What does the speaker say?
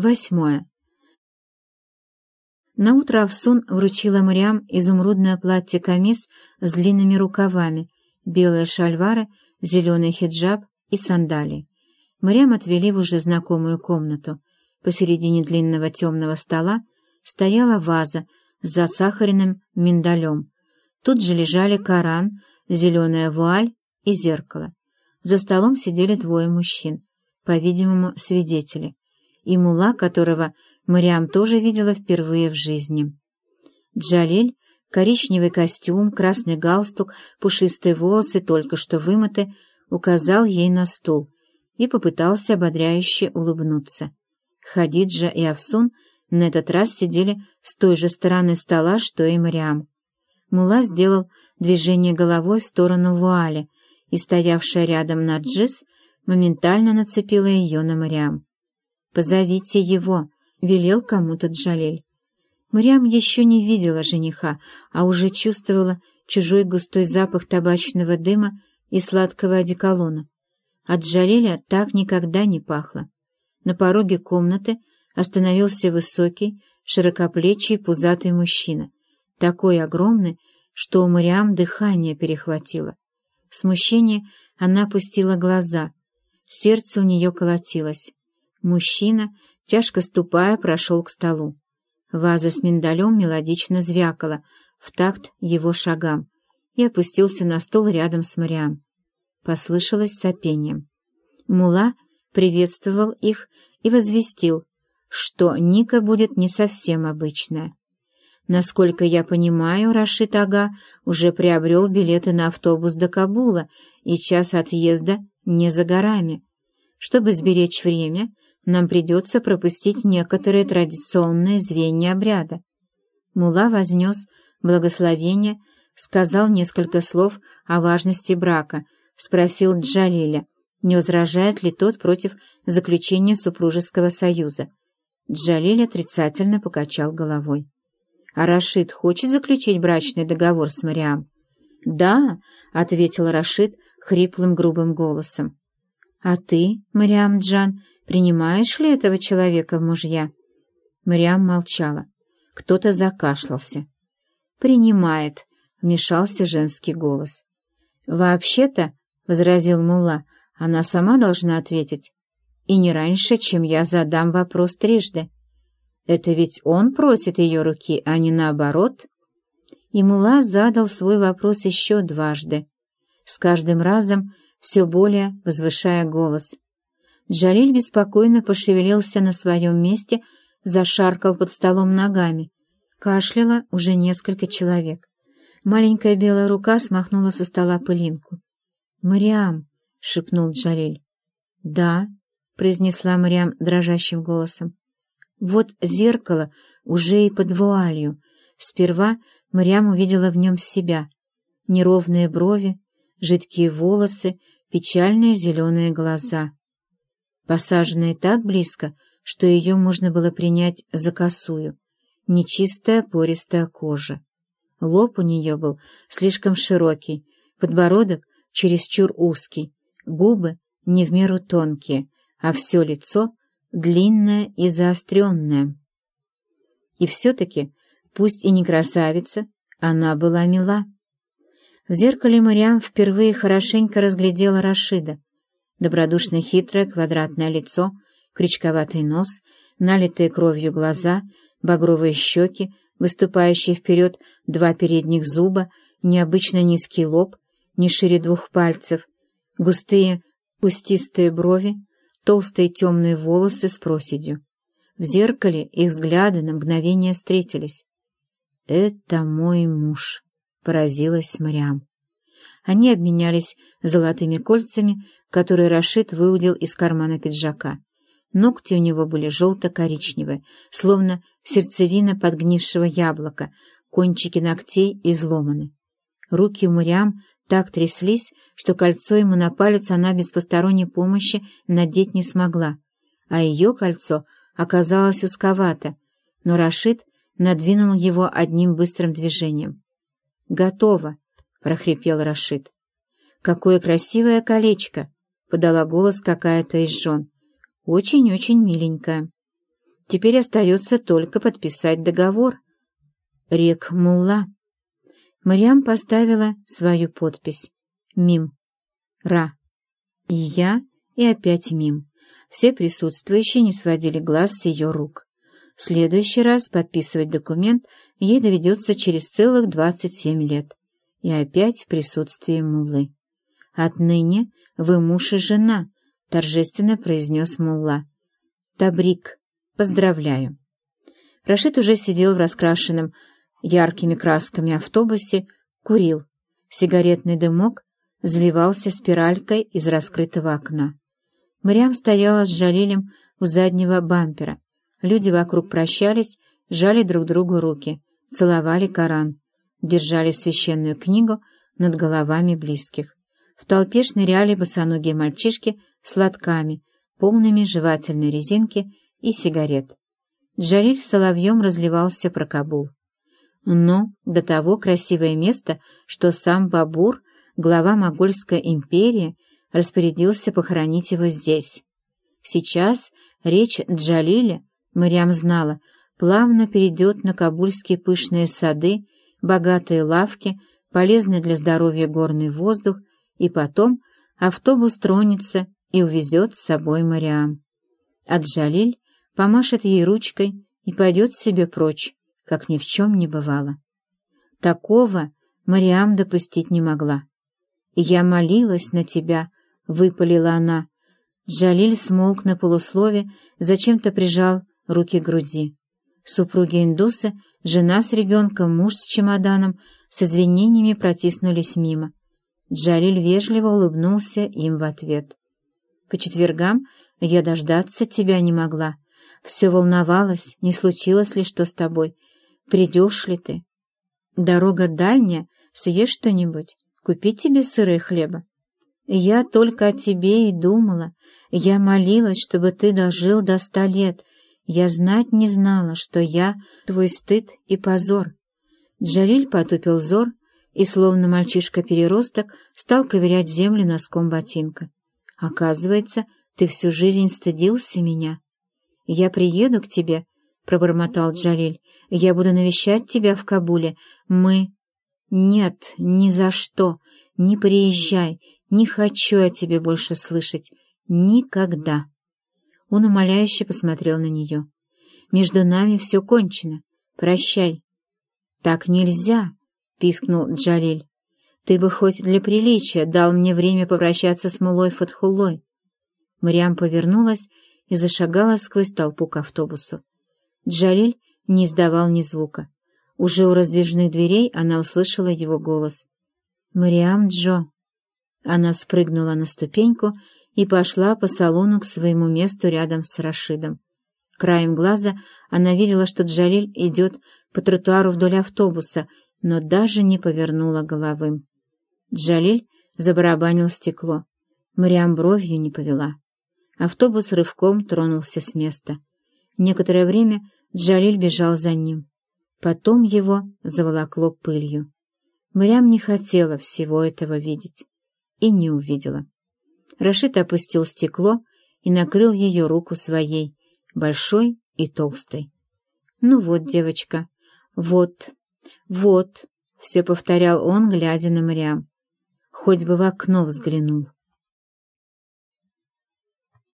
Восьмое. Наутро Авсун вручила Мариам изумрудное платье-камис с длинными рукавами, белые шальвары, зеленый хиджаб и сандалии. Мариам отвели в уже знакомую комнату. Посередине длинного темного стола стояла ваза с засахаренным миндалем. Тут же лежали Коран, зеленая вуаль и зеркало. За столом сидели двое мужчин, по-видимому, свидетели, и мула, которого Мариам тоже видела впервые в жизни. Джалиль, коричневый костюм, красный галстук, пушистые волосы, только что вымыты, указал ей на стул и попытался ободряюще улыбнуться. Хадиджа и Афсун на этот раз сидели с той же стороны стола, что и Мариам. Мула сделал движение головой в сторону вуали, и стоявшая рядом Наджис моментально нацепила ее на Мариам. «Позовите его», — велел кому-то Джалель. Мариам еще не видела жениха, а уже чувствовала чужой густой запах табачного дыма и сладкого одеколона. От Джалеля так никогда не пахло. На пороге комнаты остановился высокий, широкоплечий, пузатый мужчина, такой огромный, что у Мариам дыхание перехватило. В смущении она опустила глаза, сердце у нее колотилось. Мужчина, тяжко ступая, прошел к столу. Ваза с миндалем мелодично звякала в такт его шагам и опустился на стол рядом с Мариам. Послышалось сопение. Мула приветствовал их и возвестил, что Ника будет не совсем обычная. Насколько я понимаю, Рашид Ага уже приобрел билеты на автобус до Кабула, и час отъезда не за горами. Чтобы сберечь время, нам придется пропустить некоторые традиционные звенья обряда. Мула вознес благословение, сказал несколько слов о важности брака, спросил Джалиля, не возражает ли тот против заключения супружеского союза. Джалиль отрицательно покачал головой. «А Рашид хочет заключить брачный договор с Мариам?» «Да», — ответил Рашид хриплым грубым голосом. «А ты, Мариам Джан, принимаешь ли этого человека в мужья?» Мариам молчала. Кто-то закашлялся. «Принимает», — вмешался женский голос. «Вообще-то», — возразил Мулла, — «она сама должна ответить. И не раньше, чем я задам вопрос трижды. Это ведь он просит ее руки, а не наоборот». И Мула задал свой вопрос еще дважды, с каждым разом все более возвышая голос — Джалиль беспокойно пошевелился на своем месте, зашаркал под столом ногами. Кашляло уже несколько человек. Маленькая белая рука смахнула со стола пылинку. «Мариам!» — шепнул Джалиль. «Да», — произнесла Мариам дрожащим голосом. «Вот зеркало уже и под вуалью. Сперва Мариам увидела в нем себя. Неровные брови, жидкие волосы, печальные зеленые глаза посаженная так близко, что ее можно было принять за косую, нечистая пористая кожа. Лоб у нее был слишком широкий, подбородок чересчур узкий, губы не в меру тонкие, а все лицо длинное и заостренное. И все-таки, пусть и не красавица, она была мила. В зеркале Мариам впервые хорошенько разглядела Рашида — добродушно хитрое квадратное лицо, крючковатый нос, налитые кровью глаза, багровые щеки, выступающие вперед два передних зуба, необычно низкий лоб, не шире двух пальцев, густые кустистые брови, толстые темные волосы с проседью. В зеркале их взгляды на мгновение встретились. «Это мой муж», — поразилась Мариам. Они обменялись золотыми кольцами, которые Рашид выудил из кармана пиджака. Ногти у него были желто-коричневые, словно сердцевина подгнившего яблока, кончики ногтей изломаны. Руки у Мариам так тряслись, что кольцо ему на палец она без посторонней помощи надеть не смогла, а ее кольцо оказалось узковато, но Рашид надвинул его одним быстрым движением. «Готово!» — прохрипел Рашид. «Какое красивое колечко!» — подала голос какая-то из жен. «Очень-очень миленькая». Теперь остается только подписать договор. Рек Мулла. Мариам поставила свою подпись. Мим. Ра. И я, и опять мим. Все присутствующие не сводили глаз с ее рук. В следующий раз подписывать документ ей доведется через целых 27 лет. И опять в присутствии Муллы. «Отныне вы муж и жена», — торжественно произнес Мулла. «Табрик, поздравляю». Рашид уже сидел в раскрашенном яркими красками автобусе, курил. Сигаретный дымок заливался спиралькой из раскрытого окна. Мариам стояла с Жалилем у заднего бампера. Люди вокруг прощались, жали друг другу руки, целовали Коран, держали священную книгу над головами близких. В толпе шныряли босоногие мальчишки с лотками, полными жевательной резинки и сигарет. Джалиль соловьем разливался про Кабул. Но до того красивое место, что сам Бабур, глава Могольской империи, распорядился похоронить его здесь. Сейчас речь Джалиля, Мариам знала, плавно перейдет на кабульские пышные сады, богатые лавки, полезный для здоровья горный воздух, и потом автобус тронется и увезет с собой Мариам. А Джалиль помашет ей ручкой и пойдет себе прочь, как ни в чем не бывало. Такого Мариам допустить не могла. «Я молилась на тебя», — выпалила она. Джалиль смолк на полуслове, зачем-то прижал руки к груди. Супруги-индусы, жена с ребенком, муж с чемоданом, с извинениями протиснулись мимо. Джалиль вежливо улыбнулся им в ответ. «По четвергам я дождаться тебя не могла. Все волновалась, не случилось ли что с тобой. Придешь ли ты? Дорога дальняя, съешь что-нибудь, купи тебе сыры и хлеба. Я только о тебе и думала. Я молилась, чтобы ты дожил до ста лет. Я знать не знала, что я твой стыд и позор. Джалиль потупил взор и, словно мальчишка-переросток, стал ковырять землю носком ботинка. «Оказывается, ты всю жизнь стыдился меня. Я приеду к тебе, — пробормотал Джалиль. «Я буду навещать тебя в Кабуле. Мы...» «Нет, ни за что. Не приезжай. Не хочу о тебе больше слышать. Никогда». Он умоляюще посмотрел на нее. «Между нами все кончено. Прощай». «Так нельзя», — пискнул Джалиль. «Ты бы хоть для приличия дал мне время попрощаться с Мулой Фатхулой». Мариам повернулась и зашагала сквозь толпу к автобусу. Джалиль не издавал ни звука. Уже у раздвижных дверей она услышала его голос. «Мариам Джо!» Она спрыгнула на ступеньку и пошла по салону к своему месту рядом с Рашидом. Краем глаза она видела, что Джалиль идет по тротуару вдоль автобуса, но даже не повернула головы. Джалиль забарабанил стекло. Мариам бровью не повела. Автобус рывком тронулся с места. Некоторое время Джалиль бежал за ним. Потом его заволокло пылью. Мрям не хотела всего этого видеть. И не увидела. Рашид опустил стекло и накрыл ее руку своей, большой и толстой. «Ну вот, девочка, вот, вот», — все повторял он, глядя на Мрям. «Хоть бы в окно взглянул».